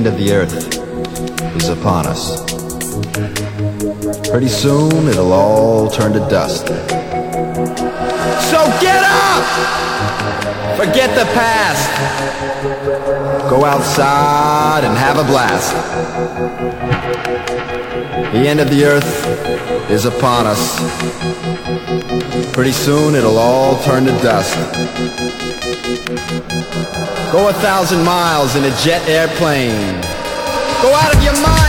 End of the earth is upon us. Pretty soon it'll all turn to dust. So get up! Forget the past. Go outside and have a blast. The end of the earth is upon us. Pretty soon it'll all turn to dust. Go a thousand miles in a jet airplane. Go out of your mind,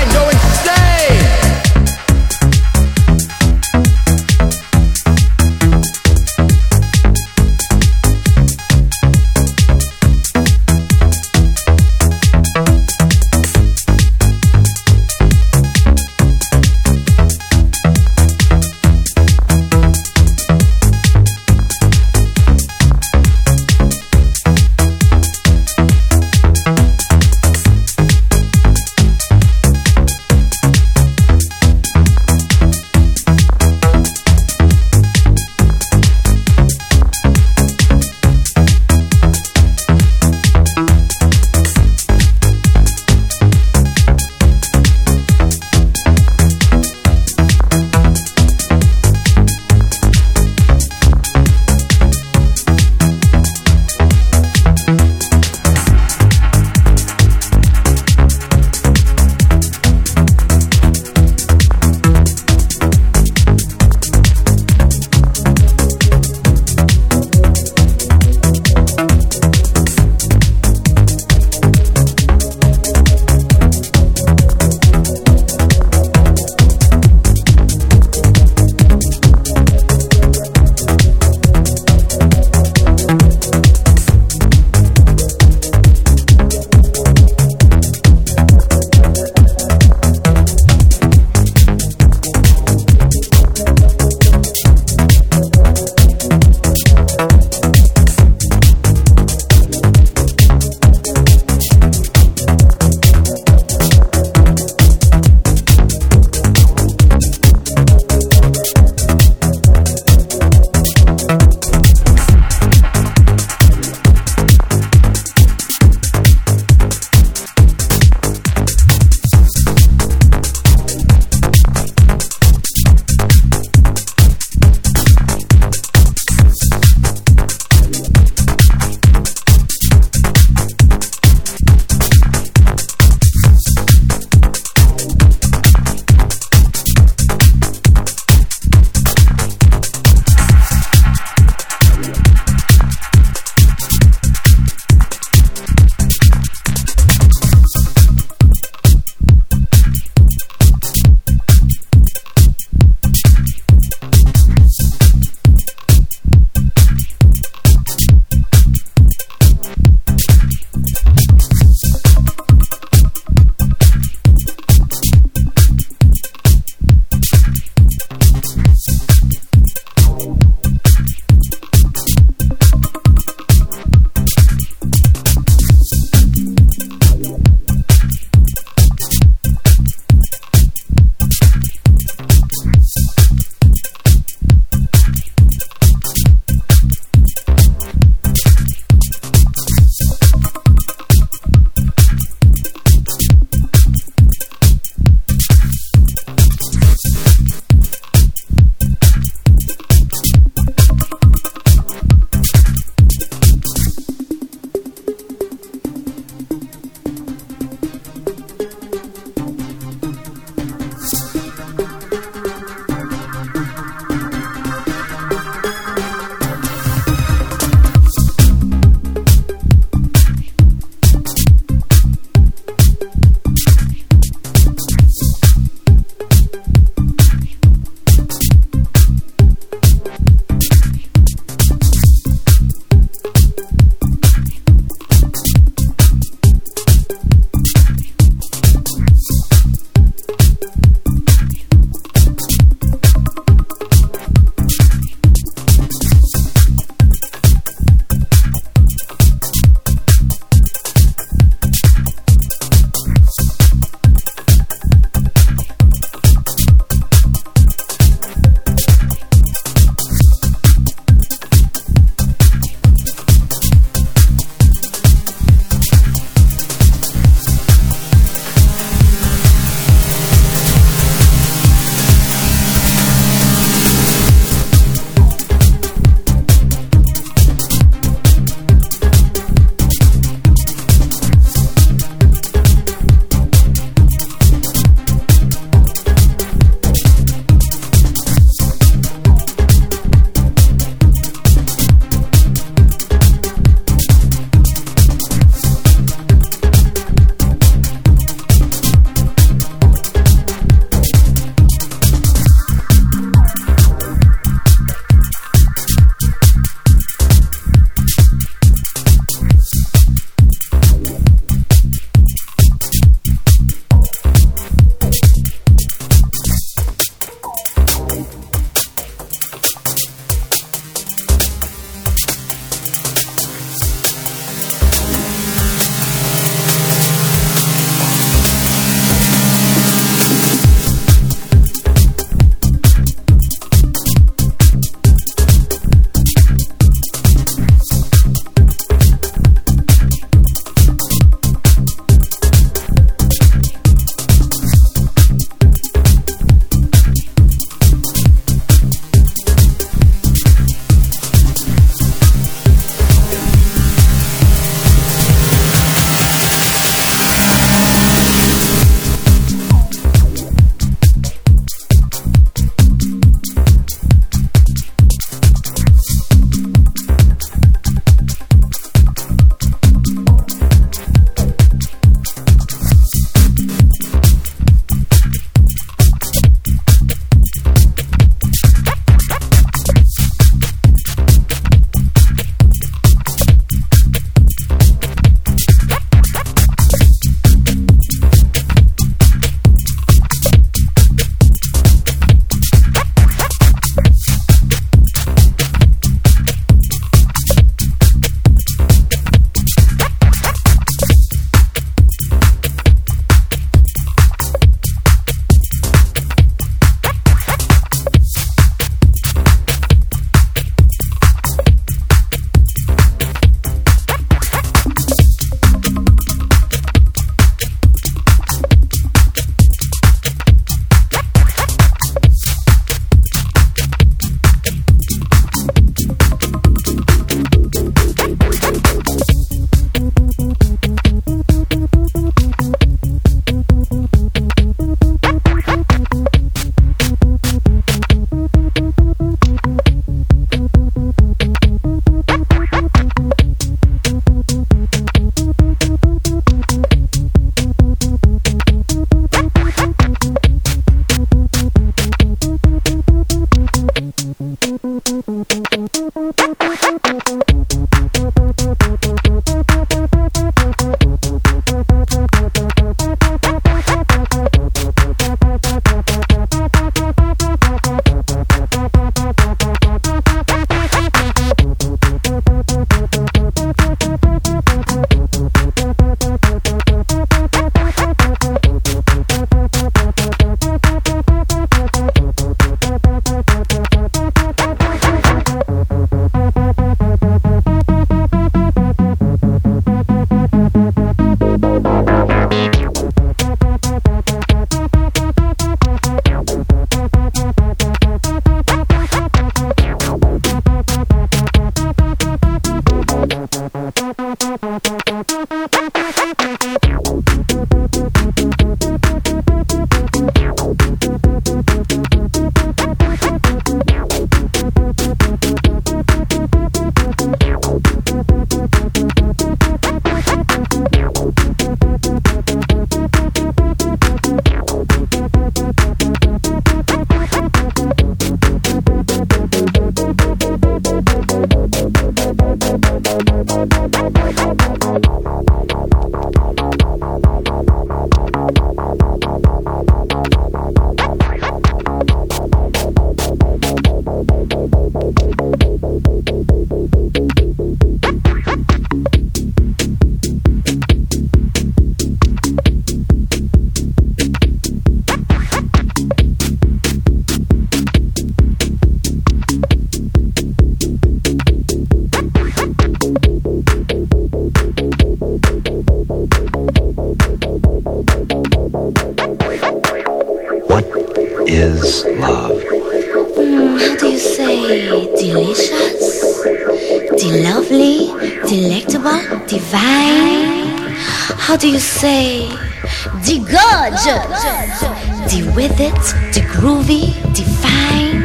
C'est De groovy, de fine.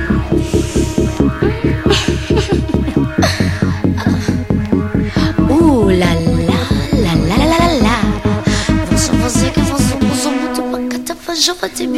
Oulala, la la la la la la. Vous vous dites que vous vous vous êtes un peu de.